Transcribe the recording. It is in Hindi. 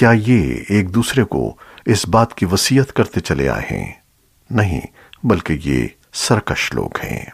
क्या ये एक दूसरे को इस बात की वसीयत करते चले आए हैं? नहीं, बल्कि ये सरकश लोग हैं।